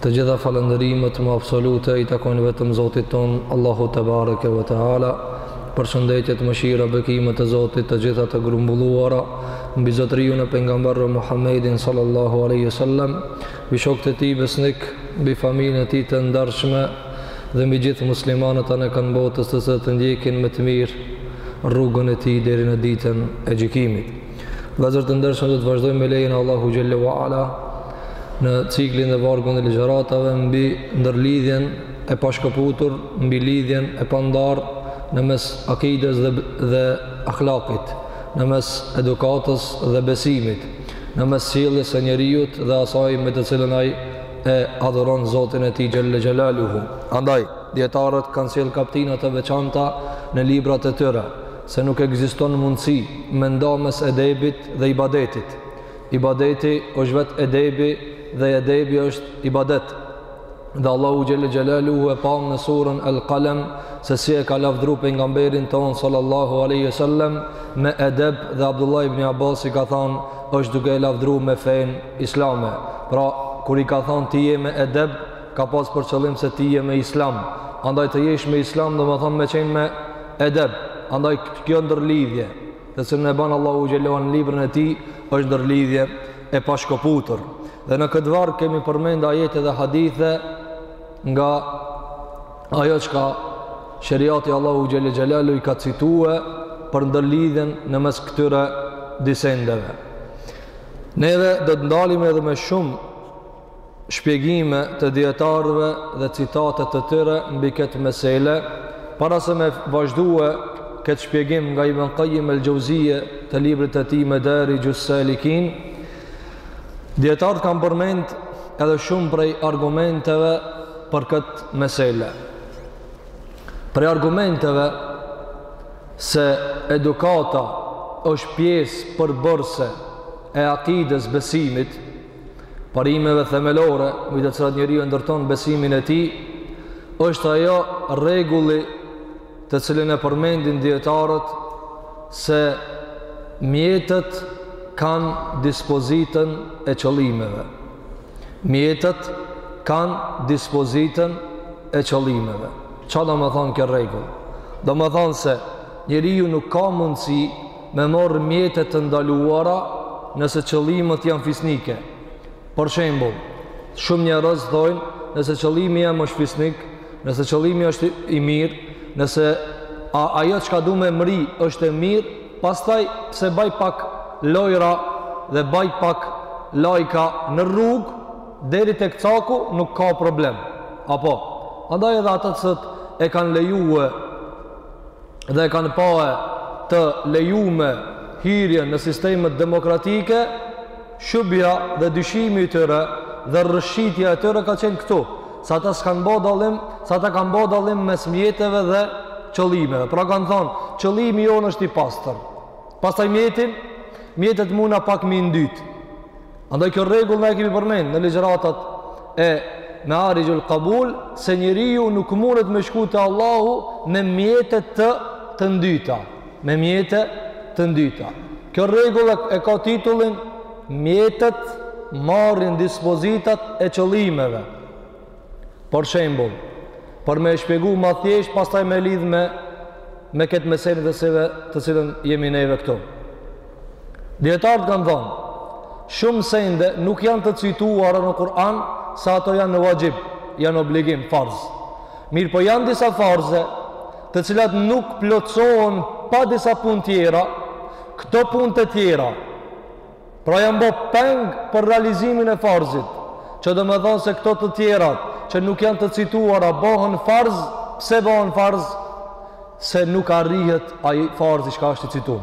Të gjitha falënderimet më absolute i takojnë vetëm Zotit ton, Allahu te bareke ve teala. Përshëndetjet, mëshira, bekimet e Zotit të gjitha të grumbulluara mbi zotëriun e pejgamberëve Muhammedin sallallahu alaihi wasallam, mbi shokët e tij besnik, mbi familjen e tij të ndershme dhe mbi gjithë muslimanët anë e kënd botës që e ndjekin me të mirë rrugën e tij deri në ditën e gjykimit. Vllezër të ndershëm do të vazhdojmë me lejen e Allahut xhelle ve ala në ciklin dhe vargun e ligjeratave mbi ndërlidhjen e pashkëputur, mbi lidhjen e pandar në mes akides dhe, dhe ahlakit, në mes edukatës dhe besimit, në mes sjelljes e njeriut dhe asaj me të cilën ai e adhuron Zotin e tij xhelle xhelaluhu. Andaj, dijetarët kanë sjellë kaptina të veçanta në librat e tyre, se nuk ekziston mundësi me nda mes edebit dhe ibadetit, ibadeti është vetë edebi dhe edebi është ibadet, dhe Allahu xhelle xhelaluhu e pamë në surën El Kalem se si e ka lavdru pejgamberin tonë sallallahu alaihi wasallam me edeb dhe Abdullah ibn Abasi ka thënë është duke e lavdru me fenë islame pra kur i ka thënë ti je me edeb ka pas për qëllim se ti je me islam andaj të jesh me islam domethanë me qenë me Edeb, andaj kjo ndërlidhje, që e ban Allahu xhelle ve ala në librin e tij, është ndërlidhje e pashkëputur. Dhe në këtë varg kemi përmend ajete dhe hadithe nga ajo çka sheriati i Allahut xhelle xhelaluhu i ka citue për ndërlidhjen në mes këtyre dy sendeve. Neve do të ndalemi edhe me shumë shpjegime të dijetarëve dhe citate të tyre mbi këtë mesele, para se me vazhdue këtë shpjegim nga Ibn Qayyim al-Jauziyja të librit të tij Madarijus Salikin, dijetarët kanë përmend edhe shumë prej argumenteve për këtë mesele. Prej argumenteve se edukata është pjesë përbërëse e akides besimit, parimeve themelore mbi të cilat njeriu e ndërton besimin e tij është ajo rregulli të cilin e përmendin dijetarët se mjetet kanë dispozitën e qëllimeve. Mjetet kanë dispozitën e qëllimeve. Ça domethanë kjo rregull? Domethanë se njeriu nuk ka mundësi me morrë mjete të ndaluara nëse qëllimet janë fisnike. Për shembull, shumë njerëz thonë, nëse qëllimi jam është fisnik, nëse qëllimi është i mirë, nëse ajo çka du me mri është e mirë, pastaj se baj pak lojra dhe baj pak lajka në rrugë deri tek caku nuk ka problem. Apo, andaj edhe ata që e kanë lejue dhe e kanë pa të lejume hyrjen në sistemet demokratike, shubhja dhe dyshimi i tyre dhe rrëshqitja e tyre ka qenë këtu, se ata s'kanë ba dallim, se ata kanë ba dallim mes mjeteve dhe qëllimeve. Pra kanë thonë, qëllimi jonë është i pastër. Pastaj mjetin, mjetet mun pak m'i ndytë. Andaj kjo rregull na e kemi përmend në ligjëratat e Mearixhul Kabul se njeriu nuk mundet me shku te Allahu me mjete të të ndyta, me mjete të ndyta. Kjo rregull e ka titullin mjetet marrin dispozitat e qëllimeve. Për shembull, për me shpjegu ma thjesht, pastaj me lidh me me këtë mesele të cilën jemi neve këtu. Dijetarët kanë thonë, shumë sende nuk janë të cituara në Kur'an se ato janë vaxhib, janë obligim, farz. Mirëpo janë disa farze të cilat nuk plotësohen pa disa punë tjera, këto punë të tjera, pra janë bo peng për realizimin e farzit, që domethonë se këto të tjera që nuk janë të cituara bohen farz, pse bohen farz, se nuk arrihet ai farzi çka është i citun.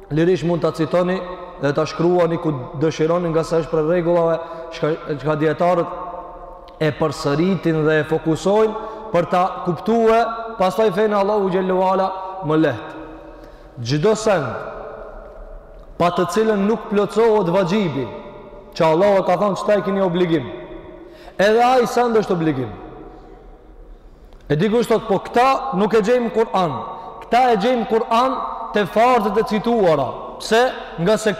lirisht mund ta citoni dhe ta shkruani ku dëshironi ngase është prej rregullave çka dijetarët e përsëritin dhe e fokusojnë për ta kuptue pastaj fenë e Allahut Xhel-le ue Ala më lehtë. Çdo send, pa të cilën nuk plotësohet vaxhibi, që Allahu e ka thonë që ju e kini obligim, edhe ai send është obligim. E dikush thotë, po këta nuk e gjejmë n'Kur'an. Këta e gjejmë n'Kur'an te farzet e cituara. Pse? Ngase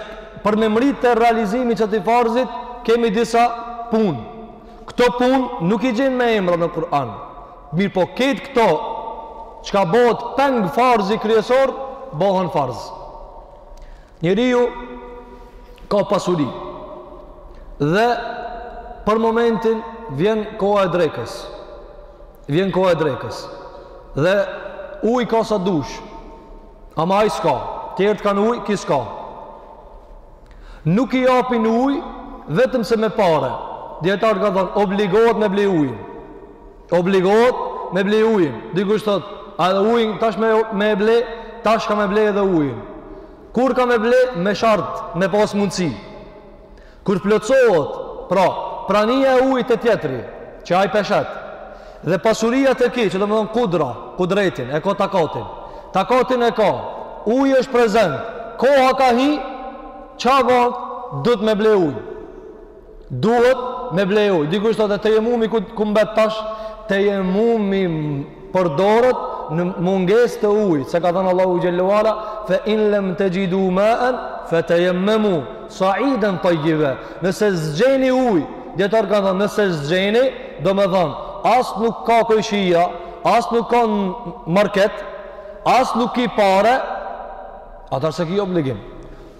për me mri te realizimi i qatij farzit, kemi disa punë. Këto punë nuk i gjen me emra në Kur'an. Mirëpo krejt këto, çka bohet peng farzi kryesor, bohen farz. Njeriu ka pasuri dhe për momentin vjen koha e drekës. Vjen koha e drekës. Dhe ujë ka sa dush. Ama ai s'ka. Tjerët kanë ujë, ky s'ka. Nuk i japin ujë vetëm se me pare. Dijetarët kanë thonë, obligohet me ble ujin. Obligohet me ble ujin. Dikush thotë, a edhe ujin tash me me ble, tash ka me ble edhe ujin. Kur ka me ble, me shart, me pas mundësi. Kur plotësohet, pra, prania e ujit te tjetri, që ai p'e shet. Dhe pasuria te ti, që domethonë kudra, kudretin, e ka takatin. Takatin e ka. Uji është prezent. Koha ka hi, çka bon? Duhet me ble ujin. Duhet me ble ujë. Dikush thotë tejemumi ku ku mbet tash? Tejemumi përdoret në mungesë të ujit, se ka thënë Allahu xhel-le ue ala fa in lam tajidu ma'an fatayammamu sa'idan tayyiba. Nëse s'gjeni ujë, dijetarët kanë thënë nëse s'gjeni, domethanë as nuk ka kojshia, as nuk ka market, as nuk ki pare, atëherë s'e ki obligim.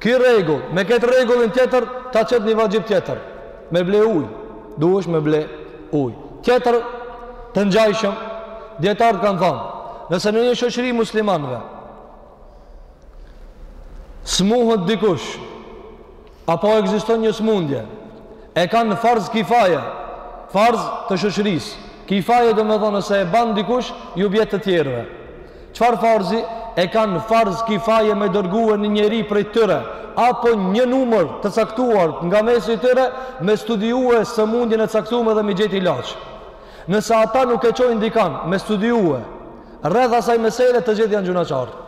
Ky rregull, me këtë rregullin tjetër ta qet ni vaxhib tjetër. Me ble ujë, duhesh me ble ujë. Tjetër të ngjajshëm dijetarët kanë thënë, nëse në një shoqëri të muslimanëve smuhet dikush apo ekziston një smundje E kanë farz kifaje, farz të shoqërisë. Kifaje domethonë nëse e ban dikush, ju bjen të tjerëve. Çfarë farzi? E kanë farz kifaje me dërgue një njeri prej tyre, apo një numër të caktuar nga mesi i tyre, me studiue sëmundjen e caktume dhe me i gjet ilaç. Nëse ata nuk e çojnë dikan, me studiue, rreth asaj mesele të gjithë janë gjunahqarë.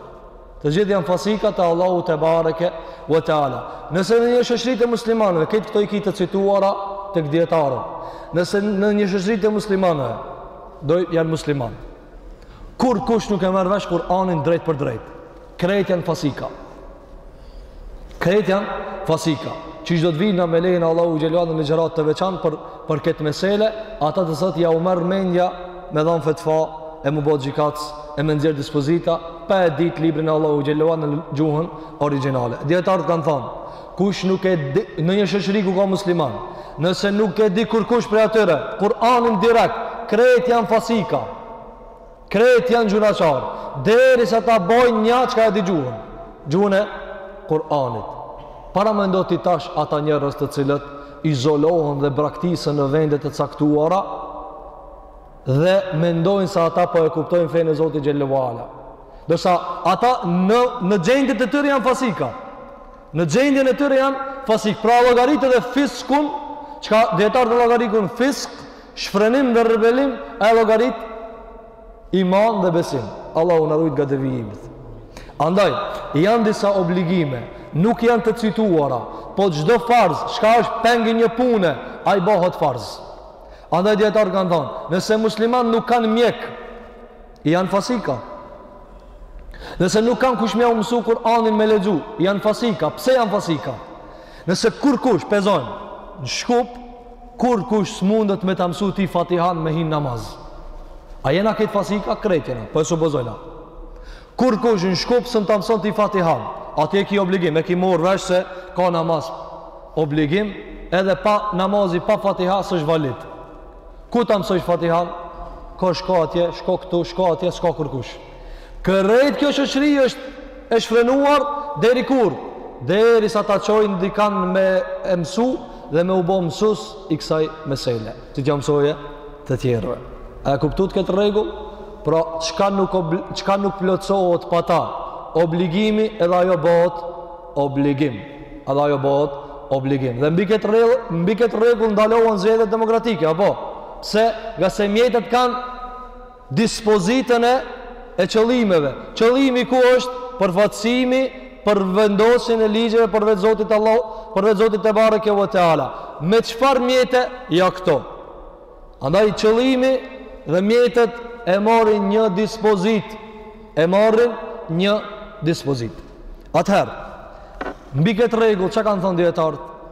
Të gjithë janë fasika te Allahu tebareke ve teala. Nëse në një shoqëri të muslimanëve, krejt këto i ki të cituara tek dijetarët. Nëse në një shoqëri të muslimanëve, do janë musliman. Kurkush nuk e merr vesh Kur'anin drejtpërdrejt, krejt janë fasika. Krejt janë fasika. Siç do të vijmë me lejen Allahu xhel-le ue ala në ligjëratë të veçantë për për këtë mesele, atëherë sot jau merr mendja me dhanë fetva e m'u bo gjykatës e me nxjerr dispozita pa e ditë librin e Allahut xhel-le ue ala në gjuhën origjinale. Dijetarët kanë thanë, kush nuk e di, në një shoqëri ku ka musliman, nëse nuk e di kurkush prej atyre, Kur'anin direkt, krejt janë fasika. Krejt janë gjunahqarë derisa ta bojnë nja çka e di gjuhën. Gjuhën e Kur'anit. Paramendo ti tash ata njerëz të cilët izolohen dhe braktisen në vende të caktuara dhe mendojnë se ata po e kuptojnë fenë e Zotit xhel-le ue ala. Ndërsa ata në, në gjendjen e tyre janë fasika. Në gjendjen e tyre janë fasikë. Pra llogarite edhe fiskun, çka dijetarët e llogaritin fisk, Shfrenim dhe rebelim e llogarit iman dhe besim. Allahu na rujt nga devijimit. Andaj, janë disa obligime, nuk janë të cituara, po çdo farz, çka është peng i një pune, ai bëhet farz. Andaj dietar kanë thënë, nëse musliman nuk kanë mjek, janë fasika. Nëse nuk kanë kush me u mësu Kur'anin me lexu, janë fasika. Pse janë fasika? Nëse kurkush supozojmë në Shkup, Kurkush s'mundet me ta mësu ti fatihan me hinë namaz. A jena krejt fasika? Krejt jena, po e supozojna. Kurkush në Shkup s'mun ta mëson ti fatihan, a ti e ki obligim, e ki morë vesh se ka namaz. Obligim edhe pa namazi, pa fatiha, s'është valid. Ku ta mësoj fatihan? Ko shko atje, shko këtu, shko atje, s'ka kurkush. Krejt kjo shoqëri është e shfrenuar deri kur? Derisa ta çojnë dikan me e mësu dhe me u bë mësues i kësaj mesele. Të t'ia mësojë të tjerëve. A e kuptuat këtë rregull? Pra, çka nuk çka nuk plotësohet pa ta, obligimi edhe ajo bëhet obligim. Edhe ajo bëhet obligim. Dhe mbi këtë rregull, mbi këtë rregull ndalohen zgjedhjet demokratike, apo? Pse? Ngase mjetet kanë dispozitën e e qëllimeve. Qëllimi ku është përfaqësimi për vendosjen e ligjeve përveç Zotit Allahu, përveç Zotit tebareke ve teala. Me çfarë mjete? Ja këto. Andaj qëllimi dhe mjetet e marrin një dispozit, e marrin një dispozit. Atëherë, mbi këtë rregull çka kanë thënë dietarët?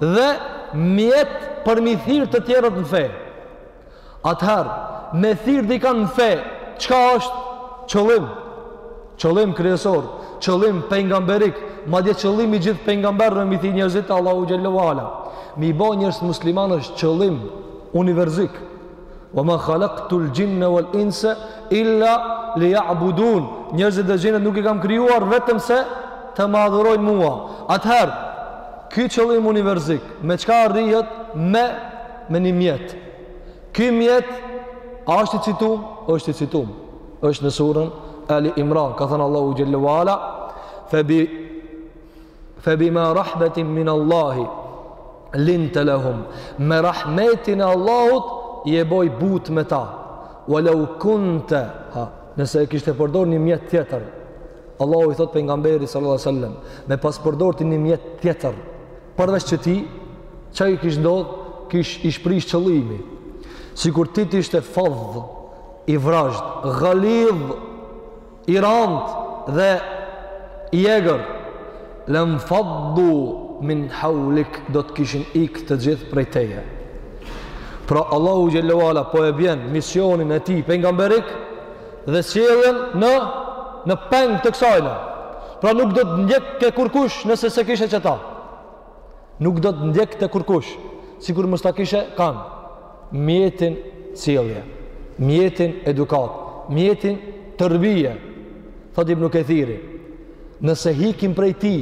dhe mjet për me i thirr të tjerët në fe. Atëherë, me thirr dikën në fe, çka është qëllim? Qëllim kryesor, qëllim pejgamberik, madje qëllimi i gjithë pejgamberëve me i thirr njerëzit te Allahu xhelle ue ala. Me i bo njerëzit muslimanë është qëllim univerzik. Wa ma khalaqtu al-jinna wal-insa illa liya'budun. Njerëzit dhe xhinët nuk i kam krijuar vetëm se të më adhurojnë mua. Atëherë, ky qëllim univerzik, me çka arrihet me me një mjet. Ky mjet a është i citum? Është i citum. Është në surën Ali Imran, ka thënë Allahu xhelle ue ala, "Fa bi Fe bima rahmetin min Allahi linte lehum me rahmetin e Allahut je bo i butë me ta wa lau kunte ha, nëse e kishte përdor një mjet tjetër Allahu i thot pejgamberit sallallahu alaihi wasallam me pas përdor ti një mjet tjetër përveç që ti çka kish ndodh kish u prish qëllimi sikur ti të ishte fadh i vrazhd ghalidh I rand dhe i egër lanfaddu min hawlik do të kishin ik të gjithë prej teje pra Allahu xhelle ve ala po e bjen misionin e tij pejgamberik dhe sjellën në në peng të kësajna pra nuk do të ndjekke kurkush nëse s'e kishe qëta nuk do të ndjekte kurkush, sikur mos ta kishe kanë, mjetin sjellje, mjetin edukatë, mjetin terbije, thot ibn Kethiri, nëse hikin prej tij,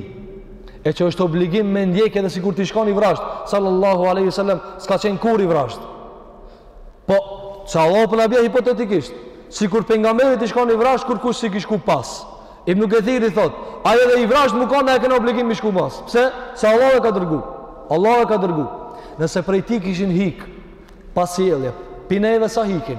e që është obligim me ndjek edhe sikur t'ish kon i vrazhdë, sallallahu aleyhi sallam, s'ka qenë kurrë i vrazhdë, Po, se Allahu po na bje hipotetikisht. Sikur pejgamberi t'ish kon i vrazhdë kurkush s'i kish shku pas. Ibn Kathiri thot, ai edhe i vrazhdë me kon e kena obligim me i shku mas. Pse? Se Allahu e ka dërgu. Allahu e ka dërgu. Nëse prej tij kishin hik pa sjellje, pi neve sa hikin.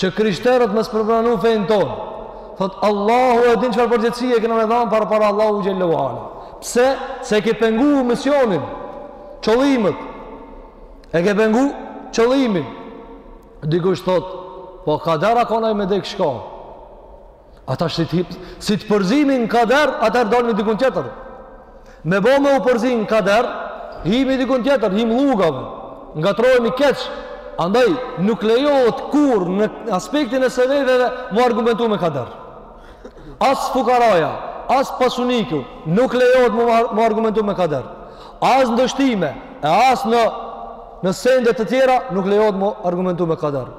Që krishterët mos me pranu fenë tonë. Thot, Allahu e din çfarë përgjegjësie kena me dhanë para para Allahu xhelle ve ala. Pse? Se e ke pengu misionin, qëllimët. E ke pengu qëllimin. Dikush thot, po kader a kon ai me dek shka. Ata si të, si të përzimi në kader, atëherë dalmi dikun tjetër. Me bo me u përzi në kader, himi dikun tjetër, him llugave, ngatërrohemi keq, andaj nuk lejohet kurrë në aspektin e sebebeve mu argumentu me kader. As fukaraja, as pasuniku, nuk lejohet mu, mu argumentu me kader. As n'dështime, e as në, në sende të tjera, nuk lejohet mu argumentu me kader.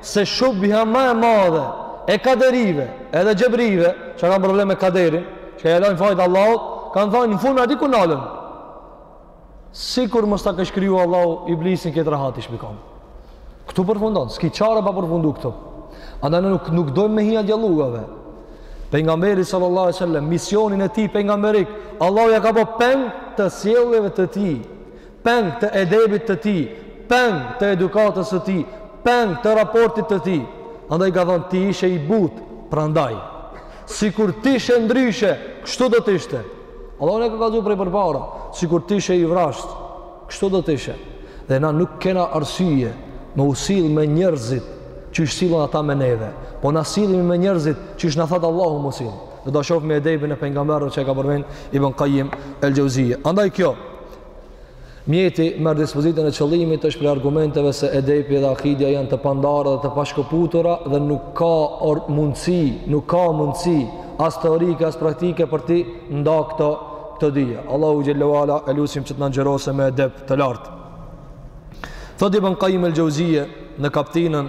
se shubhja ma e madhe e kaderive edhe xhebrive që kanë problem me kaderin që ja lajnë fajt Allahut kanë thanë në fund aty ku nalen sikur mos ta kish kriju Allahu iblisin krejt rahat ishim kon këtu përfundon, s'ki qare pa përfundu këtu andaj na nuk, nuk dojmë me hi aty llugave pejgamberi sallallahu sallam misionin e tij pejgamberik Allahu ja ka bo peng të sjelljeve të tij peng të edebit të tij, peng të edukatës së tij, peng të raportit të tij. Andaj ka thënë ti ishe i butë, prandaj. Sikur ti ishe ndryshe, kështu do të ishte. Allahu na ka kallzu prej përpara, sikur ti ishe i vrazhdë, kështu do të ishe. Dhe na nuk kena arsye me u sjell me njerëzit qysh sillen ata me neve, po na sillemi me njerëzit qysh na thotë Allahu me u sjell. Dhe do ta shofmi edebin e pejgamberëve që e ka përmend Ibn Kajim el Xhevzije. Andaj kjo, Mjeti merr dispozitën e qëllimit është prej argumenteve se edepi dhe akidja janë të pandara dhe të pashkëputura dhe nuk ka mundësi, nuk ka mundësi as teorike, as praktike për t'i nda këto këto dyja. Allahu xhelle ve ala e lusim që të na ngjyrosë me edep të lartë. Thot Ibn Kajim el Xhevzije në kaptinën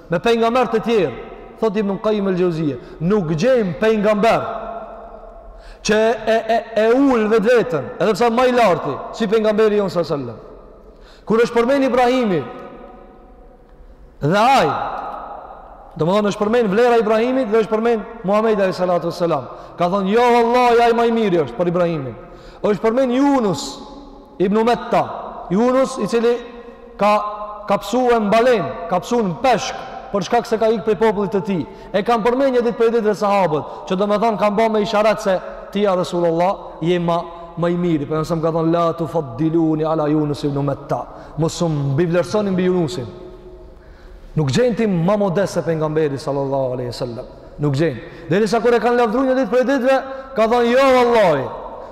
Me pejgamber të tjerë, thotë Ibn Qayyim al-Jauziyja, nuk gjejmë pejgamber që e, e, e ul vetveten, edhe pse ma i larti, si pejgamberi jon sallallahu alaihi wasallam. Kur është përmend Ibrahimi dhe ai, domethënë është përmend vlera e Ibrahimit dhe është përmend Muhamedi alayhi salatu wasalam. Ka thonë jo vallahi, ai ma i miri është, për Ibrahimin. Është përmend Yunus, Ibn Metta, Junus i cili ka kap, ka pësu në balenë, ka pësu në peshk, për shkak se ka ikë prej popullit të tij. E kanë përmend një ditë prej ditëve sahabët, që domethënë kanë ba me isharet se ti ja Resulullah je ma ma i miri. Pejgamberi a.s. ka thonë la tufaddiluni ala Yunus ibn Matta. Mos um mbivlerësoni mbi Yunusin. Nuk gjen ti ma modest se pengamberi sallallahu aleyhi sallam. Nuk gjen. Derisa kur e kanë lavdru një ditë prej ditëve, ka thonë, jo vallahi,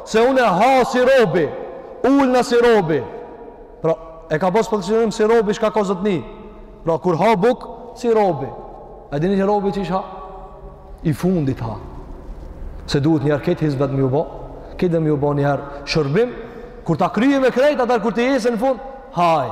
se unë ha si robi, ulna si robi. Pra, e ka pas për qëllim si robi, çka ka zotni. Pra, kur ha bukë, si robi. E dini që robi ha i fundit, i fundit ha. Se duhet njëherë këtë hizmet me ju bo, ke me ju bo njëherë shërbim, kur ta kryjmë krejt, atëherë kur t'i jesë në fund, haje.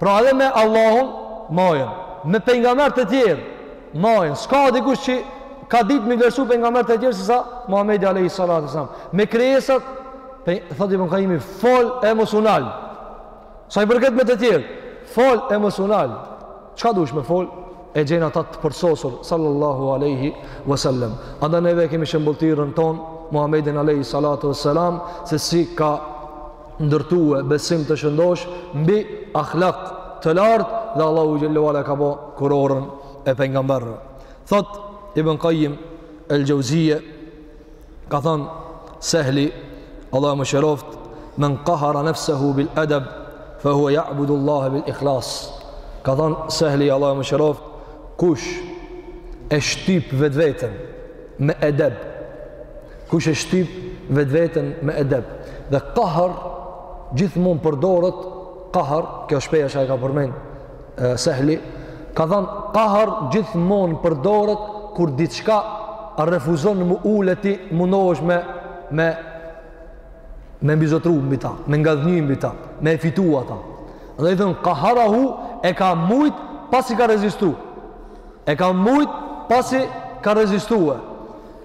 Pra edhe me Allahun majën, me pejgamber të tjerë majën. S'ka dikush që ka ditë me vlerësu pejgamberët tjerë se sa Muhamedi alayhi salatu wasalam. Me krijesat, thotë Ibn Kajimi, fol emocional. Sa i përket me të tjerë, fol emocional. Çka dush me fol? E gjen ata të përsosur sallallahu alaihi wasallam. Andaj neve kemi shembulltirën tonë Muhamedin alayhi salatu wasalam se si ka ndërtue besim të shëndosh mbi ahlak të lartë dhe Allahu xhelle ve ala e ka bo kurorën e pengamberve. Thot, Ibn Kajim el-Xhevzije, ka thënë Sehli, Allahu e mëshiroftë, men kahara nefsehu bil edeb, fe hua jaabudu Allahe bil ikhlas. Ka thënë Sehli, Allahu e mëshiroftë, kush e shtyp vetveten me edeb, Kush e shtyp vetveten me edep. Dhe qahr gjithmonë përdoret qahr, kjo shprehja që ai ka përmend Sehli, ka thënë qahr gjithmonë përdoret kur diçka refuzon m'u ul e ti mundohesh me me me mbizotru mbi ta, me ngadhnjy mbi ta, me e fitu ata. Andaj thonë, kaharahu e ka mujt pasi ka rezistu. E ka mujt pasi ka rezistu e.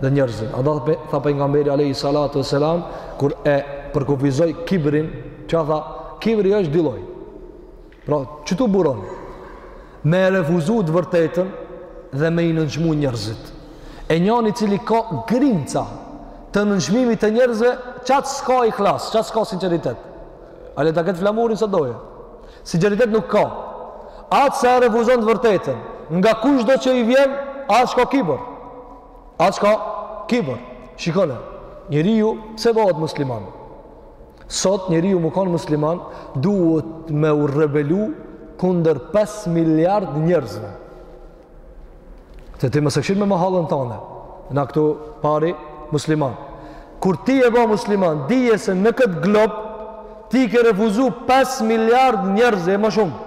dhe njerëzit. Andaj tha pejgamberi alayhi salatu wasalam kur e përkufizoi kibrin, çka tha, kibri është dy lloj. Pra, qtu buron me refuzu të vërtetën dhe me i nënçmu njerëzit. E njani i cili ka grimca të nënçmimit të njerëzve, qaty s'ka ihlas, qaty s'ka sinqeritet. Ai le ta ketë flamurin sa dojë. Sinqeritet nuk ka. Ai se e refuzon të vërtetën, nga kush do që i vjen, a çka? Kibër. A çka? Kibër. Shikone, njeriu, se bohet musliman? Sot njeriu m'u konë musliman, duhet me u rebelu kundër 5 miliard njerëzve. Se ti mos e kqyr me mahallën tanë, na këtu pari musliman. Kur ti je bo musliman, dije se në këtë glob, ti ke refuzu 5 miliard njerëz, e ma shumë.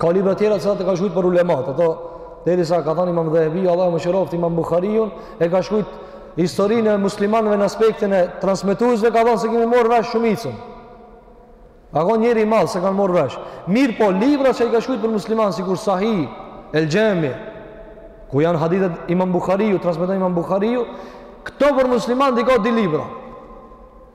Ka libra tjera që ata ka shkrujt për ulemat, ato derisa ka thanë Imam Dhehebiu, Allahu e mëshiroftë Imam Buhariun, e ka shkrujt historinë e muslimanëve në aspektin e transmetuesve ka thanë s'e kemi marrë vesh shumicën. A konë njeri i madh s'e kanë marrë vesh. Mirëpo libra që i ka shkrujt për muslimanë sikur Sahih, El Xhami, ku janë hadithet Imam Buhariu, transmeton Imam Buhariu, këto për muslimanë diku dy libra.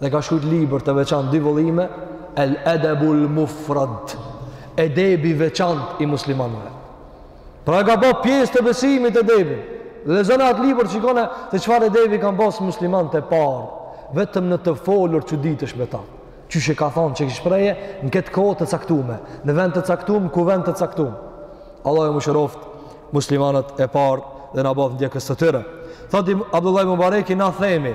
dhe ka shkrujt libër të veçantë dy vëllime El Edebul Mufrad Edebi i veçantë i muslimanëve pra e ka bo pjesë të besimit edebin dhe lexone atë libër shikone se çfarë edebi kanë pas muslimanët e parë vetëm në të folur çuditesh me ta qysh e ka thonë qit shprehje në këtë kohë të caktume në vend të caktume, ku vend të caktume Allahu i mëshiroftë muslimanët e parë dhe na bëftë ndjekës të tyre Thotë imam Abdullah Mubareki na themi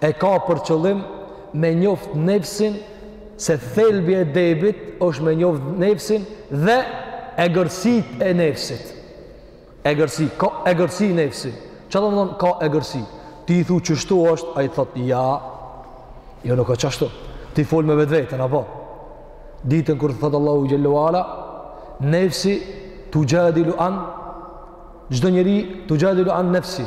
e ka për qëllim me njoft nefsin se thelbi i edebit është me njoft nefsin dhe egërsitë e nefsit egërsi, ka egërsi nefsi ça domethonë ka egërsi ti i thu qështu është ai thot ja jo nuk a qashtu ti fol me vetveten apo ditën kur thotë Allahu xhelle ue ala nefsi tuxhadilu an çdo njeri tuxhadilu an nefsi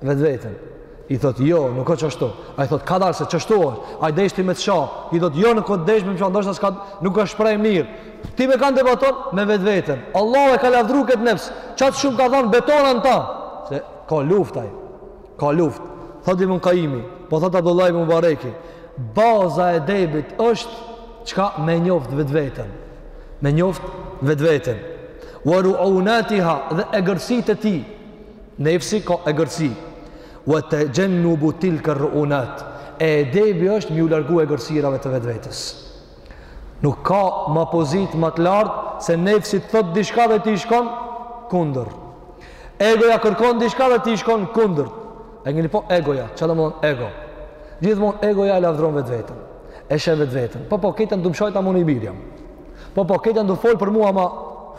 Vetveten. I thot, jo, nuk a qashtu. Ai thot, kadal se qashtu është. Ai deshti me të sha. I thot, jo, nuk ka desht me të sha, ndoshta s'ka nuk a shpreh mirë. Ti me kanë debaton me vetveten. Allahu e ka lavdëruar këtë nefs. Qaq shumë ka thanë betohna n'ta. Se ka luftë ai. Ka luftë. Thot Ibn Kajimi, po thot Abdullah ibn Mubareki, baza e edebit është çka me njoft vetveten. Me njoft vetveten. Wa ru'unatiha dhe egërsitë e tij. Nefsi ka egërsi. Ue texhennubu tilke rruunat. E edebi është mi u largu egërsirave të vetvetës. Nuk ka ma pozitë, ma të lartë, se nefsi të thotë diçka dhe ti i shkon kundër. Egoja kërkon diçka dhe ti i shkon kundër. E nini po egoja, çka do me thonë ego. Gjithmonë egoja e lavdron vetveten. E sheh vetveten. Po po, këta du me m'sha, e ta, unë i miri jam. Po po, këta jan tu fol për mua ma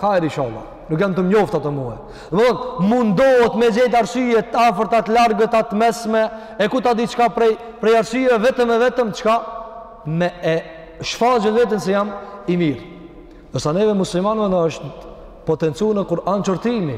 hajr ishalla. Nuk jan tu m'njoftë mue. Domethënë, mundohet me gjetë arsye të afërta, të largëta, të mesme, e ku ta di çka prej, prej arsyeve vetëm e vetëm çka me e shfajsu veten se jam i mirë. Ndërsa neve muslimanëve na është potencu në Kur'an qortimi.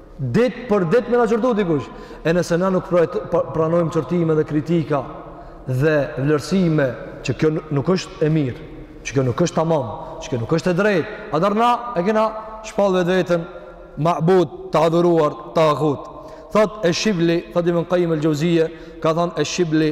Ditë për ditë me na qortu dikush. E nëse na nuk pranojmë qortime dhe kritika dhe vlerësime që kjo nuk është e mirë, që kjo nuk është tamam, që kjo nuk është e drejtë, atëherë na e kena shpall vetveten ma'bud të adhuruar, tagut. Thotë esh-Shibli, thotë Ibn Qayyim al-Jauziyje, ka thanë esh-Shibli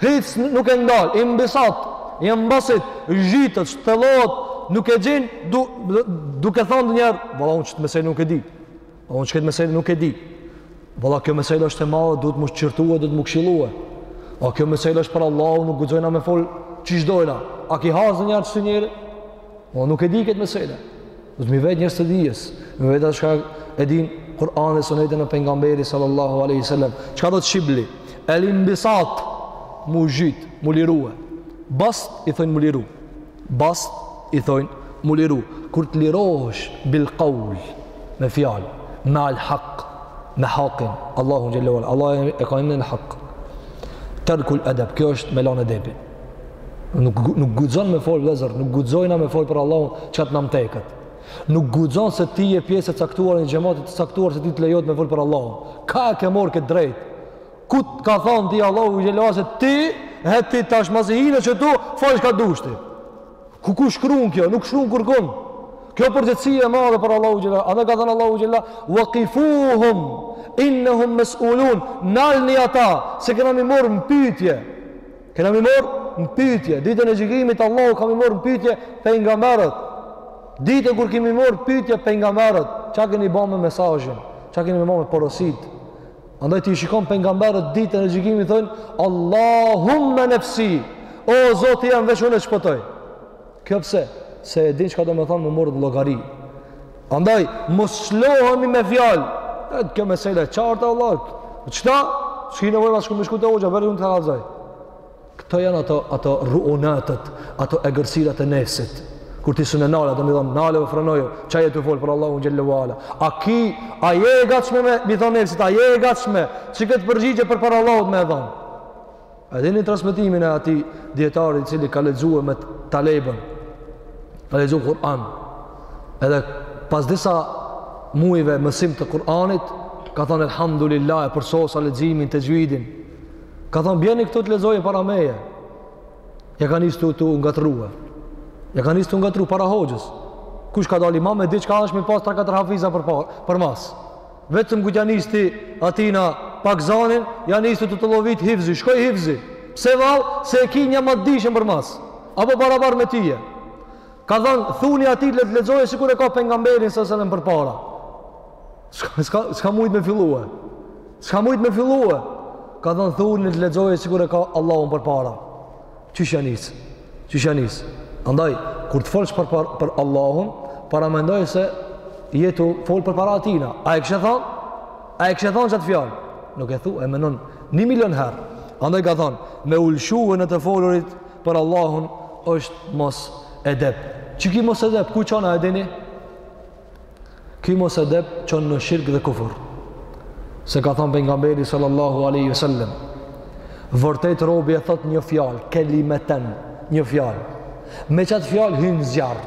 Hiç nuk e ndal, inbisat, inbisat, zhytet, shtëllohet, nuk e gjen tu, duke thanë ndonjëherë, valla unë qët mesele nuk e di. Valla unë qët mesele nuk e di. Valla kjo mesele është e madhe, duhet m'u shqyrtue, duhet m'u këshillue. A kjo mesele është para Allahut, nuk guxojna me fol qysh dojna. A ki hasë ndonjëherë ksi njeri? O, po, nuk e di këtë mesele. Duhet me i vetë njerëz të dijes. Me vetë atë çka e din Kur'anin dhe sunetin e pejgamberit sallallahu aleyhi sallam. Çka thotë Shibli? El inbisat m'u zgjidh, m'u lirue. Bast i thojnë m'u liru. Bast i thojnë m'u liru. Kur të lirohesh bil kaul me fjalë, meal haq, me haqin, Allahu xhele ue ala e ka emnin haq. Terkul edeb, kjo është me lanë edebin. Nuk, nuk guxon me folë vllezër, nuk guxojna me folë për Allahun çka t'na teket. Nuk guxon se ti je pjesë e caktuar një xhematit të caktuar se ti të lejohet me folë për Allahun. Ka e ke marrë këtë drejtë. Ku të ka thonë ty Allahu xhele ue ala se ti, he ti tash ma se hile që tu, fol çka dush ti. Ku ku shkrun kjo, nuk shkrun kërkun. Kjo përgjegjësi e madhe para Allahut xhele ue ala. A na ka thonë Allahu xhele ue ala, wa kifuhum, innehum mes'ulun, nalni ata, se kena me i marrë në pytje. Kena me i marrë në pytje, ditën e gjykimit Allahu ka me i marrë në pytje pejgamberët. Ditën kur ka me i marrë në pytje pejgamberët, ça keni ba me mesazhin, ça keni ba me porositë. Andaj ti i shikon pejgamberët ditën e gjykimit, thojnë, Allahumme nefsi, o Zoti jem veç unë të shpëtoj. Kjo pse? Se e din çka do të thonë me marr llogari. Andaj mos lshohemi me fjalë. Atë kjo mesela e qartë Allahu. Çka? Çi nevojë pas shumë shkut e hoxha, bëri unë të kallzoj. Këto janë ato ato ruunatët, ato egërsirat e nefsit. Kur ti sunë nala, do më thon nala u frenojë, çaj e të fol për Allahun xhel-le ue ala. A ki, a je e gatshme me mi thon nefsit, a je e gatshme? Çi këtë përgjigje përpara Allahut me e dhon? A e dini transmetimin e atij dietari i cili ka lexuar me talebën? Ka lexuar Kur'an. Edhe pas disa muajve mësim të Kur'anit, ka thënë elhamdulillah e përsosa leximin texhvidin. Ka thënë bjeni këtu të lexojë para meje. Ja ka nis tu ngatrrue. Ja ka nis tu ngatrrue para hoxhës. Kush ka dalë imam e di çka është me pas 3-4 hafiza përpar, përmas. Vetëm kur t'ja nis ti atyne pak zanin, ja nis t'u tollovit hifzi, shkoj hifzi. Pse vallë, se e ki një ma t'dijshëm përmas, apo barabar me tije. Ka thënë, thuni atij le të lexojë sikur e ka pejgamberin sa selam përpara. S'ka s'ka s'ka mujt me fillue. S'ka mujt me fillue. Ka thënë, thuni le të lexojë sikur e ka Allahun përpara. Qysh ja nis? Qysh ja nis? Andaj kur të folsh për për, për Allahun, para mendoj se je tu fol përpara tina. A e kishe thon? A e kishe thon çat fjalë? Nuk e thu, e mendon 1 milion herë. Andaj ka thon, me u lshu në të folurit për Allahun është mos edep. Qiky mos edep, ku çon a e dini? Ky mos edep çon në shirk dhe kufër. Se ka thonë pejgamberi sallallahu aleyhi sallem. Vërtet robi e thot një fjalë, kelimeten, një fjalë. Me qatë fjalë hyn n'zjarr.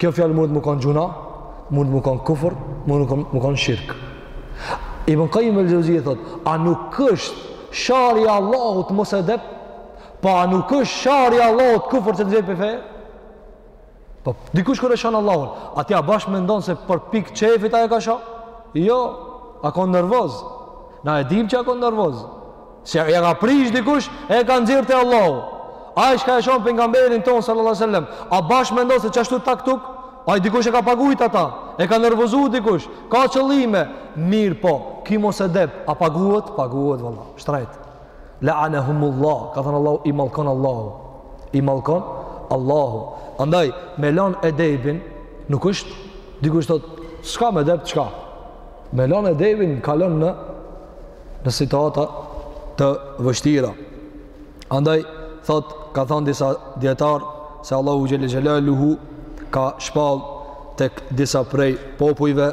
Kjo fjalë mund të me konë gjynah, mund të me konë kufër, mund të me konë shirk. Ibn Kajim el Xhevzi e thot, a nuk është sharja e Allahut mos edep, po a nuk është sharja e Allahut kufër që të nxjerr pej feje? Po, dikush kur e shon Allahun, atje a bash mendon se për pikë qejfit ai e ka sha? Jo, a kon nervoz. Na e dim që a kon nervoz. Se ja ka prish dikush, e ka nxjerr te Allahu. Ai çka e shon pejgamberin ton sallallahu alajhi wasallam, a bash mendon se çashtu tak tuk? Ai dikush e ka paguajt ata, e ka nervozu dikush, ka qëllime. Mirëpo, ky mos edep, a paguhet? Paguhet valla. Shtrajt. La'anahumullah, ka thënë Allahu i mallkon Allahu. I mallkon Allahu. Andaj me lan edebin nuk është dikush thot s'ka edep çka. Me lan edebin kalon në në situata të vështira. Andaj thot ka thënë disa dietar se Allahu xhel xelaluhu ka shpall tek disa prej popujve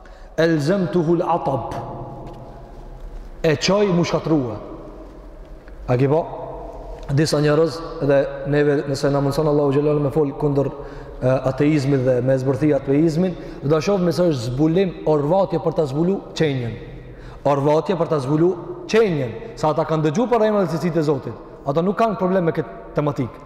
Elzemtuhu al-atab. E çoj m'u shkatrru. A ke po? Disa njerëz dhe neve nëse na mundson Allahu xhel-le me fol kundër ateizmit dhe me zbërthi ateizmin, do ta shofmi se është zbulim orvatje për ta zbulu qenjen. Orvatje për ta zbulu qenjen, se ata kanë dëgju për emra dhe cilësitë të Zotit. Ata nuk kanë problem me këtë tematikë.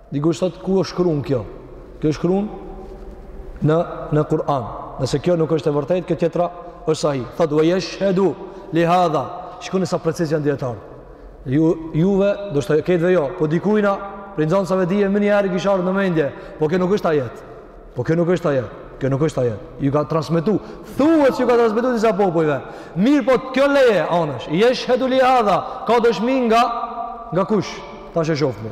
Dikush thotë ku është shkru kjo? Kjo është shkru në në Kur'an. Nëse kjo nuk është e vërtetë, kjo tjetra është sahi. Thotë wa yashhadu li hadha. Shikoni sa preciz janë dijetarët. Ju juve ndoshta krejtve jo, po dikujna prej nxënësave dije menjëherë kish ra në mendje, po kjo nuk është ajet. Po kjo nuk është ajet. Kjo nuk është ajet. Ju ka transmetu. Thuhet se ju ka transmetu disa popujve. Mirëpo kjo leje anash. Yashhadu li hadha. Ka dëshmi nga nga kush? Tash e shofmi.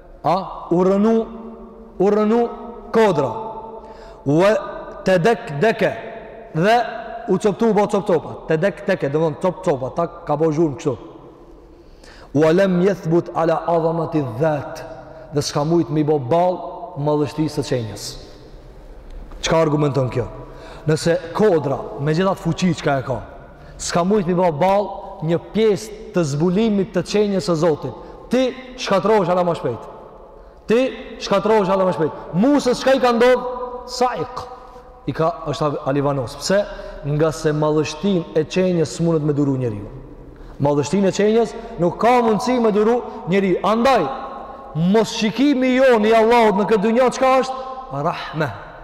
a u rrënu u rrënu kodra wa tedekdeke dhe u coptu u bo copë-copa tedekdeke domethon copë-copa tak ka bo zhurmë kështu wa lam yathbut ala azamati dhat dhe s'ka mujt me i bo ballë madhështisë së qenjës çka argumenton kjo nëse kodra me gjithë atë fuqi çka e ka S'ka mujt m'i ba ballë një pjesë të zbulimit të qenjes së Zotit. Ti shkatërrohesh hala ma shpejt. Ti shkatërrohesh hala ma shpejt. Musës çka i ka ndodh? Saik. I ka është alivanos. Pse? Ngase madhështinë e qenjes s'munet me duru njeriu. Madhështinë e qenjes nuk ka mundësi me duru njeriu. Andaj, mosshikimi jonë i Allahut në këtë dynja, çka është? Rahme.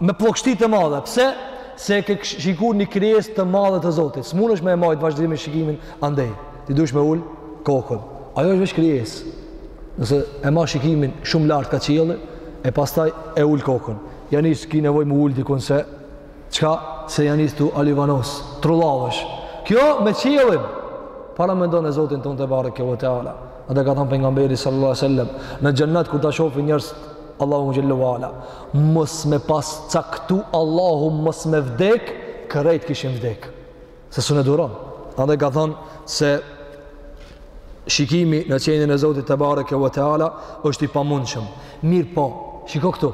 Me plogshti të madhe. Pse? Se e ke shiku një krijesë të madhe të Zotit. S'munesh me e majtë vazhdimisht shikimin andej. Ti dush me ul kokën. Ajo është veç krijesë. Nëse e ma shikimin shumë lart kah qielli, e pastaj e ul kokën. Ja nis, ki nevojë m'u ul dikun se, çka se ja nis tu alivanos, trullavesh. Kjo me qiellin, paramendone Zotin tonë tebareke ve teala. Andaj ka thonë pengamberi sallallahu alejhi ve sel-lem, në xhennet kur ta shofin njerëz Allahun xhel-le ve ala, mos me pas caktu Allahu mos me vdek, krejt kishin vdek. Se s'un e duron. Andaj ka thonë se shikimi në qenjën e Zotit tebareke ve teala, është i pamundshëm. Mirëpo, shiko këtu,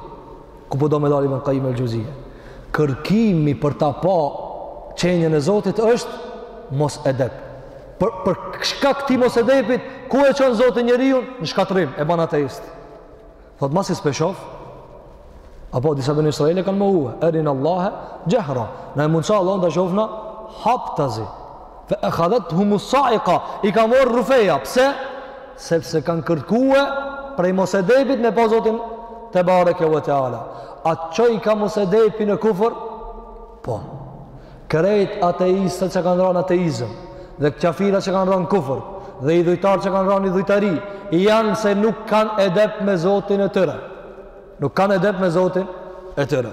Ku po do me dalë Ibn Kajjim el-Xhevzije? Kërkimi për ta pa qenien e Zotit është mosedep. Për për shkak të mosedepit, ku e çon Zoti njeriun në shkatërrim e ban ateist. Thot masi s'pe shof. Apo disa Beni Israile kanë mohue, erina Allahe xhehra. Na e mundso Allahun ta shofna haptazi. Fe ekhadhet humu saika, i ka marrë rrufeja, pse? Sepse kanë kërkue prej mosedebit me pa Zotin tebareke ve teala. A të çojka mosedebi në kufër? Po. Krejt ateistët që kanë rënë n'ateizëm, dhe këta qafira që kanë rënë n'kufër, dhe idhujtarë që kanë rënë n'idhujtari, janë se nuk kanë edep me Zotin e tyre. Nuk kanë edep me Zotin e tyre.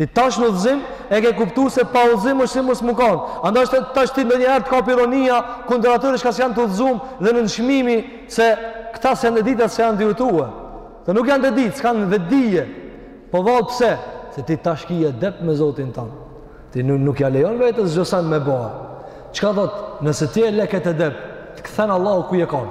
Ti tash në udhëzim e ke kuptu se pa udhëzim është si mos me kon. Andaj është tash ti ndonjëherë të kap ironia kundër atyre që s'janë të udhëzum dhe nënçmimi se këta s'janë të ditë, se janë të hutue. Dhe nuk janë të ditë, s'kanë vetëdije. Po vallë pse? Se ti tash ki edep me Zotin tan. Ti nuk, nuk ja lejon vetes çdo sen me bo. Çka thot, nëse ti e le ket edep, të këthen Allahu ku je kon.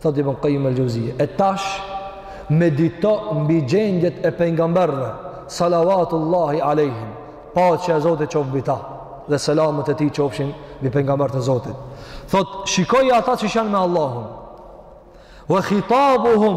Thot Ibn Kajim el-Xheuzije, e tash medito mbi gjendjet e pejgamberëve, salavatullahi alejhim, paqja e Zotit qoftë mbi ta dhe selamet e tij qofshin mbi pejgamberët e Zotit. Thot, shikoji ata qysh janë me Allahun. Wa khitabuhum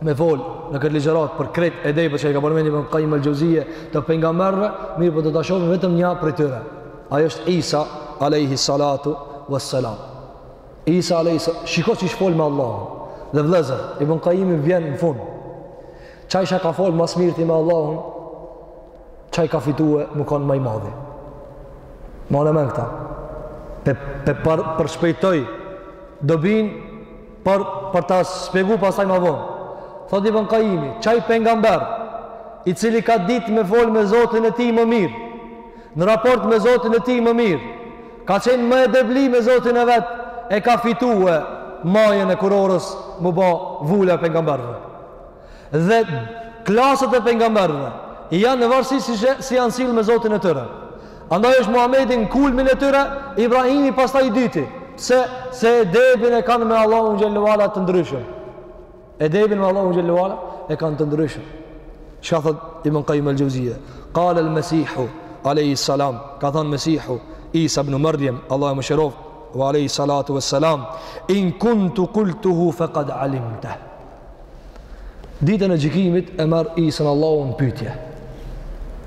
me fol në këtë ligjëratë për krejt edebet që i ka përmen Ibn Kajim el-Xheuzije të pengamberve, mirëpo do ta shohim vetëm një prej tyre. Ai është Isa, alejhi salatu, ve selam. Isa, alejhi salatu, shiko qysh fol me Allahun, dhe vllezër, Ibn Kajimi vjen në fund. Qaj që ka fol ma s'mirti me Allahun, qaj ka fitue me kon ma i madhi. Mane n'men këta, pe, pe për, përshpejtoj dobinë, Për, për ta shpjegu pastaj ma vonë, thotë Ibn Kajimi, qaj pengamber, i cili ka ditë me fol me Zotin e tij më mirë, në raport me Zotin e tij më mirë, ka qenë më edebli me Zotin e vet, e ka fitue majën e kurorës m'u ba vula e pengamberve. Dhe klasat e pengamberve janë në varësi si, si janë sill me Zotin e tyre. Andaj është Muhamedi në kulmin e tyre, Ibrahimi pastaj i dyti, se se edebin e kanë me Allahun xhelle ve ala të ndryshëm. Edebin me Allahun xhelle ve ala e kanë të ndryshëm. Çka thot Ibn Kajim el-Xheuzije? Qal al-Masih alayhi salam, ka than Mesihu Isa ibn Maryam, Allahu e mëshiroftë, wa alayhi salatu wassalam, in kuntu qultuhu faqad alimta. Ditën e gjykimit e merr Isan Allahu në pytje.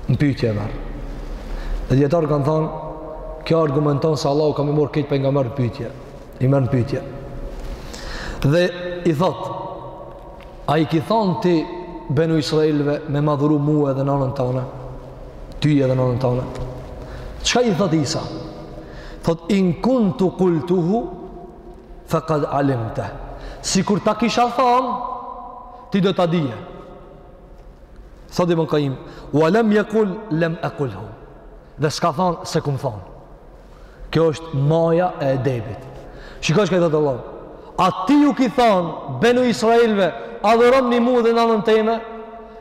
Në pytje e merr. Dhe dijetarët kanë thanë, kjo argumenton se Allahu ka me marrë krejt pengamberët në pytje. I merr në pytje. Dhe i thotë, a i ki thanë ti benu Israilve me m'adhuru mu edhe nanën tane? Ty edhe nanën tane? Çka i thotë Isa? Thotë, in kuntu kultuhu, Faqad alimta. Sikur ta kisha thënë, ti do ta dije. Thotë Ibn Kajim, ue lem jekul, lem ekulhu. Dhe s'ka thonë, s'e kum thonë. Kjo është maja e edebit. Shiko çka i thotë Allah. A ti ju ki thonë, benu Israilve, adhuromni mu dhe nanën teme?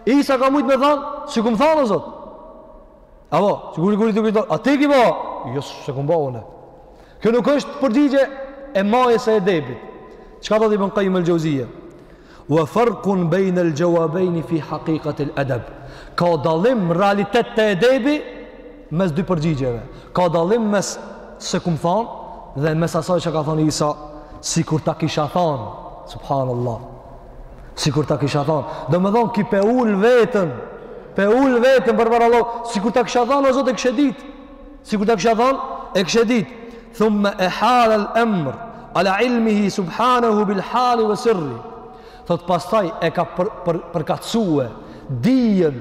Isa ka mujtë me thonë, s'e kum thonë, o Zot. Apo, që guri guri duke të, a ti ki ba? Jo, s'e kum ba une. Kjo nuk është përgjigje e majës e edebit. Çka thotë Ibn Kajim el Xheuzije? Ua farkun bejne el xheuabejni fi hakikat il edeb. Ka dallim realitet të edebit mes dy përgjigjeve. Ka dallim mes s'e kum thanë dhe mes asaj ça ka thanë Isa sikur ta kisha thanë. Subhanallah. Sikur ta kisha thonë, domethonë ky pe ul veten, pe ul veten përpara Allahut, sikur ta kisha thonë, o Zot e kishe ditë, sikur ta kisha thonë, e kishe ditë, thumme ehale el emre, ala ilmihi subhanahu bil hali ve sirri, thotë pastaj e ka për, për, përkatësue, dijen,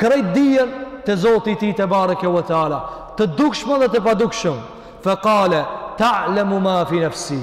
krejt dijen, te Zoti i tij tebareke ve teala, të dukshme dhe të padukshme, fe kale, ta'lemu ma fi nefsi,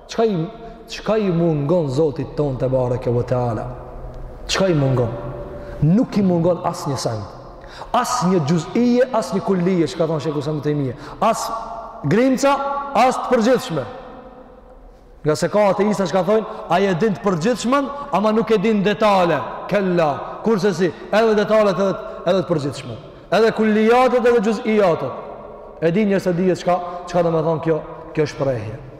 Çka i, çka i mungon Zotit tonë tebareke ve teala? Çka i mungon? Nuk i mungon asnjë send. Asnjë xhuzije, asnjë kullije, ç'ka thonë shejhul islam Ibn Tejmije. As grimca, as të përgjithshme. Ngase ka ateista çka thojnë, ai e din të përgjithshmen, ama nuk e din detale. Kella, kursesi, edhe detalet edhe, edhe të përgjithshmen. Edhe kullijatet edhe xhuzijatet. E din nxënës i dijes çka, çka domethonë kjo, kjo shprehje.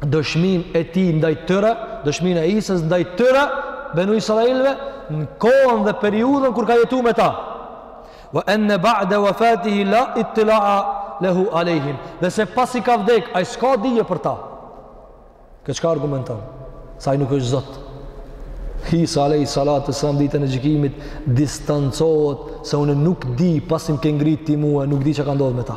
dëshminë e tij ndaj tyre, dëshminë e Isës ndaj tyre, benu Israilve, në kohën dhe periudhën kur ka jetu me ta. Ve enne ba'de vefatihi la ittila'a lehu alejhim. Dhe se pasi ka vdek, ai s'ka dije për ta. Këtë çka argumenton? Se ai nuk është zot. Isa alejhi salatu ve selam ditën e gjykimit, distancohet se unë nuk di pasi m'ke ngrit ti mua, nuk di ça ka ndodh me ta.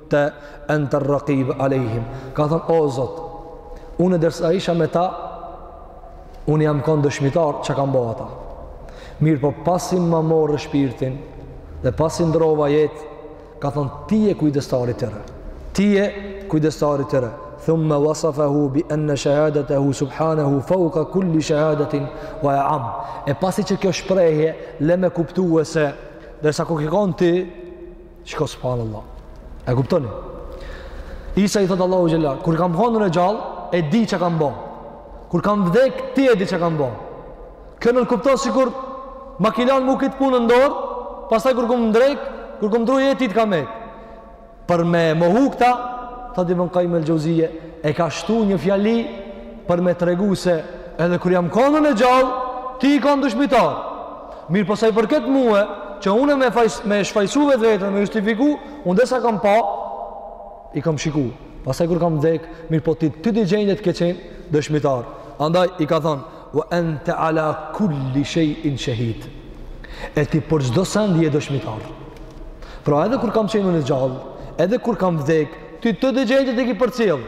te ente rraqib alejhim ka thon o zot unë derisa isha me ta unë jam kon dëshmitar çka kanë bo ata mirëpo pasi ma more shpirtin dhe pasi ndrrova jetë ka thon ti je kujdestari i tyre ti je kujdestari i tyre thumma wasafahu bi an shahadatahu subhanahu fawqa kulli shahadatin wa a'am e pasi që kjo shprehje le me kuptue se derisa ku ki kon ti Shko subhanallah. E kuptoni? Isa i thot Allahu xhel, kur kam konë i gjallë, e di çka kam bon. Kur kam vdek, ti e di çka kam bon. Kjo nënkupton sikur ma ki lan mu kit punë n'dorë, pastaj kur kom drek, kur kom ndrru jetë ti t'ka met. Për me mohu këta, thot Ibn Qayyim el-Jauziye, e ka shtu një fjali për me tregu se edhe kur jam konë i gjallë, ti je kon dëshmitar. Mirëpo sa i përket mua, që unë me fajs, me shfajsu vetën, me justifiku, unë derisa kam pa, i kam shiku. Pastaj kur kam vdek, mirëpo ti te dy gjendjet ke qenë dëshmitar. Andaj i ka thënë, "Wa anta ala kulli shay'in shahid." E ti për çdo send je dëshmitar. Pra edhe kur kam qenë unë gjallë, edhe kur kam vdek, ti te dy gjendjet i ki përcjellë.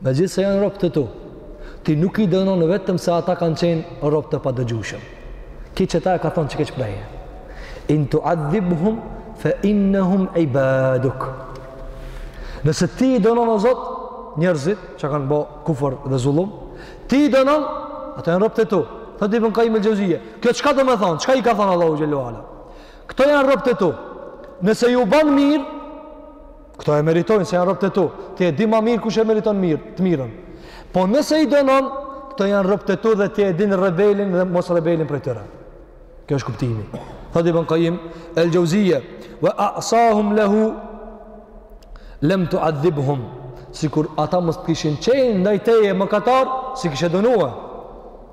Me gjithë se janë robtë e tu, ti nuk i dënon vetëm se ata kanë qenë robë të padëgjushëm. Ki që ta e ka thonë që keqë prejë. In tuadhibhum, fe innehum ibaduk. Nëse ti i dënon o Zot, njerëzit që kanë bo kufër dhe zulum, ti i dënon, ato janë robtë e tu. Thotë Ibn Qayyim el-Jauziyje. Kjo çka do me thonë, çka i ka thonë Allahu xhel-le ue ala? Këto janë robtë e tu. Nëse ju banë mirë, Këto e meritojnë se janë robtë e tu. Ti e di më mirë kush e meriton mirë, të mirën. Po nëse i dënon, këto janë robtë e tu dhe ti e din rebelin dhe mos rebelin prej tyre. Kjo është kuptimi. Thot Ibn Qayyim el-Jauziyja, "Wa a'sahum lahu lam tu'adhibhum." Sikur ata mos të kishin qenë ndaj teje mëkatar, s'i kishe dënue.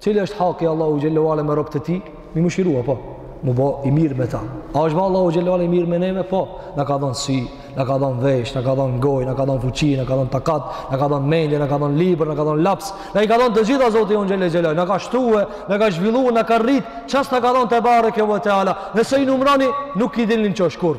Cili është haki i Allahu xhel-le ue ala me robtë e tij? M'i mëshiru apo mu bo i mirë me ta. A është valla Allahu xhel-le ue ala i mirë me neve? Po. Na ka dhënë sy, na ka dhënë vesh, na ka dhënë gojë, na ka dhënë fuqi, na ka dhënë takat, na ka dhënë mendje, na ka dhënë libër, na ka dhënë laps. Na i ka dhënë të gjitha Zoti jonë xhel-le xhelaluhu. Na ka shtue, na ka zhvillu, na ka rrit. Çka s'na ka dhënë tebareke ve teala. Nëse i numroni, nuk i dilni n'qosh kurr.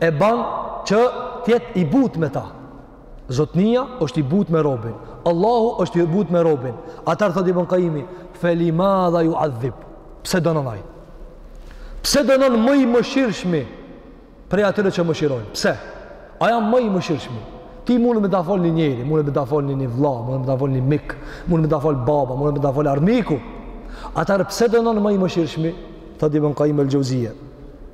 e ban që të jetë i butë me ta. Zotnia është i butë me robin. Allahu është i butë me robin. Atëherë thotë Ibn Qayimi, "Felimadha juadhib." Pse dënon ai? Pse dënon më i mëshirshmi prej atyre që mëshirojnë? Pse? Ai o ma i mëshirshmi? Ti mund me ta fal një njeri, mund me ta fal një vëlla, mund me ta fal një mik, mund me ta fal baba, mund me ta fal armiku. Atëherë pse dënon më i mëshirshmi? Thotë Ibn Qayimi el-Jauziyje.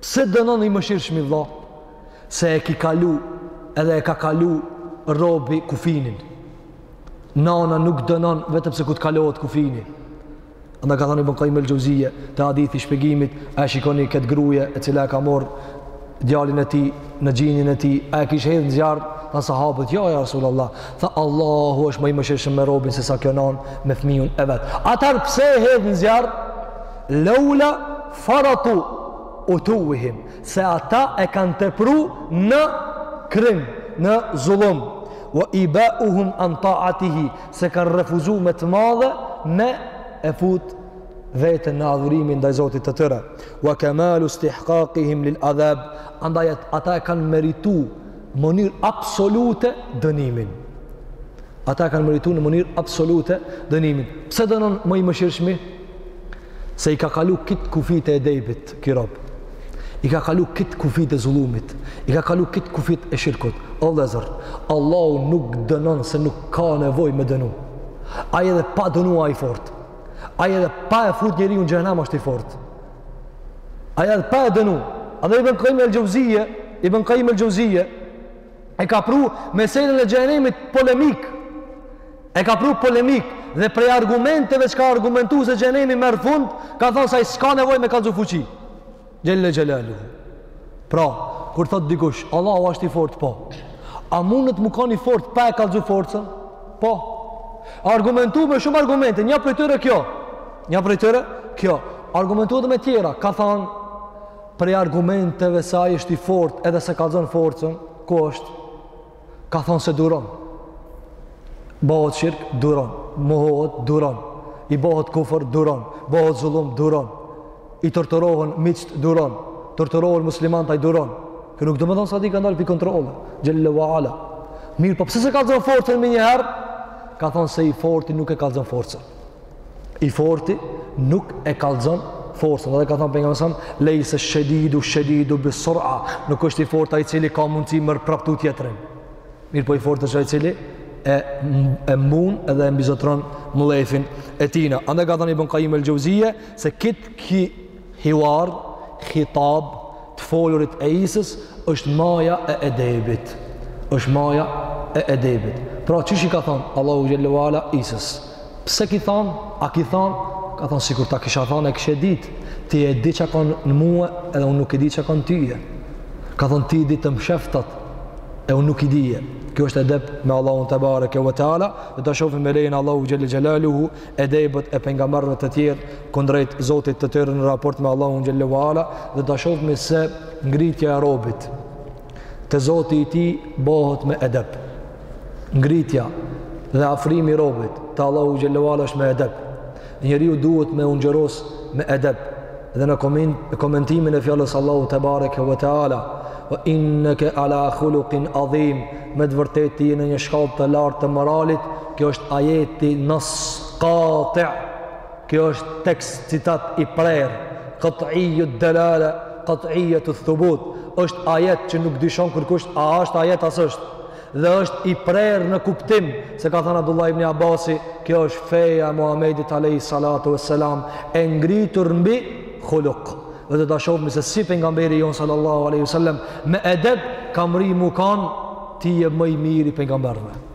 Pse dënon i mëshirshmi vlla? Se e ki kalu edhe e ka kalu robi kufinin. Nana nuk dënon vetëm se kur të kalohet kufini. Andaj ka thënë Ibn Qayyim al-Jauziyje te hadithi i shpjegimit, a e shikoni këtë gruje e cila e ka marr djalin e tij në gjinin e tij, a e kish hedh në zjarr? Tha sahabët, jo ja Rasulullah. Tha Allahu është ma i mëshirshëm me robin se sa kjo nan me fëmijën e vet. Atëherë pse e hedh në zjarr? Laula faratu utuwihim se ata e kanë tepru në krim në zulm wa ibauhum an taatihi se kanë refuzu me të madhe me e fut vetën në adhurimin ndaj Zotit të tyre wa kamali istihqaqihim lil adhab andaj ata e kanë meritu në mënyrë absolute dënimin ata e kanë meritu në mënyrë absolute dënimin pse dënon më i mëshirshmi Se i ka kalu krejt kufijt e edebit ky rob. I ka kalu krejt kufijt e zullumit. I ka kalu krejt kufijt e shirkut. O vllezër, Allahu nuk dënon se nuk ka nevojë me dënu. Ai edhe pa dënu a i fortë. Ai edhe pa e fut njeriun n'xhehenem ashtë i fortë. Ai edhe pa e dënu. Edhe Ibn Kajim el-Xheuzije, Ibn Kajim el-Xheuzije, e ka pru meselën e xhehenemit polemikë e ka pru polemikë dhe prej argumenteve që ka argumentu se xhehenemi merr fund ka thonë se ai s'ka nevojë me kallzu fuqi xhele xhelaluhu pra kur thotë dikush Allahu ashtë i fortë po a mundet me kan i fortë pa e kallzu forcën po argumentu me shumë argumente nja prej tyre kjo nja prej tyre kjo argumentu edhe me tjera ka thonë prej argumenteve se ai është i fortë edhe s'e kallzon forcën, ku është? Ka thonë se duron. Bëhet shirk, duron. Mohohet, duron. I bëhet kufër, duron. Bëhet zullum, duron. I torturohen miqtë, duron. Torturohen muslimanët, ai duron. Kjo nuk do me thonë se atij i ka dalë pi kontrolle. Xhele wa ala. Mirëpo pse s'e kallzon forcën menjëherë? Ka thonë se i forti nuk e kallzon forcën. i forti nuk e kallzon forcën. Edhe ka thënë pejgamberi s.a.s. lejse shedidu shedidu bi sur'a, nuk është i fortë ai i cili ka mundësi me e rrapatu tjetrin. Mirëpo i fortë është ai i cili e e mun edhe e mbizotron mllefin e tina. Andaj ka thënë Ibn Qayyim el-Jauziye se krejt ky Hiwar, khitab, të folurit e Isës është maja e edebit. Është maja e edebit. Pra qysh i ka thon Allahu xhele ua ala Isës. Pse ki thon? A ki thon? Ka thon sikur ta kisha thon e kishe dit. Ti e di çka kon në mua edhe unë nuk e di çka kon ti. Ka thon ti di të msheftat e unë nuk i di. Kjo është edep me Allahun tebareke ve teala, do ta shohim me lejen e Allahut xhele xhelaluhu edebët e pejgamberëve të tjerë kundrejt Zotit të tyre në raport me Allahun xhele ua ala dhe ta shohim se ngritja e robit te Zoti i tij bëhet me edep. Ngritja dhe afrimi i robit te Allahu xhele ua ala është me edep. Njeriu duhet me u ngjeros me edep dhe në komentimin e fjalës Allahut tebareke ve teala wa innaka ala khuluqin adhim me të vërtetë ti je në një shkallë të lartë të moralit Kjo është ajeti nas kat'i, kjo është tekst citat i prerë, kat'ijud delale, kat'ijuth thubut, është ajet që nuk dyshon kërkush, a është ajet a s'është, dhe është i prerë në kuptim, se ka thënë Abdullah ibn Abasi, kjo është feja e Muhamedit alejhi salatu ve selam, e ngritur mbi khuluk, dhe do ta shofmi se si pejgamberi jonë sallallahu alejhi ve selem, me edep, ka mrri m'u kanë, ti je ma i miri pejgamberëve.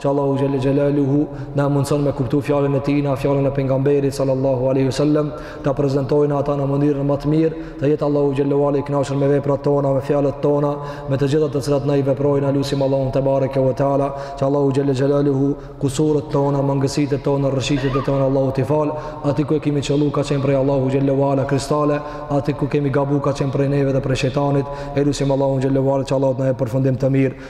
që Allahu xhelle xhelaluhu na e mundëson me kuptu fjalën e tina, fjalën e pejgamberit sallallahu alejhi selem, ta prezentojna ata në mënyrën ma të mirë, të jetë Allahu xhelle ve ala i knaqur me veprat tona, me fjalët tona, me të gjitha të cilat na i veprojna, e lusim Allahun tebareke ve teala, që Allahu xhelle xhelaluhu kusuret tona, mangësitë tona, rrëshqitjet tona, Allahu t'i falë, aty ku e kemi qëllu ka qenë prej Allahut xhelle ve ala kristale, aty ku kemi gabu ka qenë prej neve dhe prej shejtanit, e lusim Allahun xhelle ve ala që Allahu të na jep përfundim të mirë,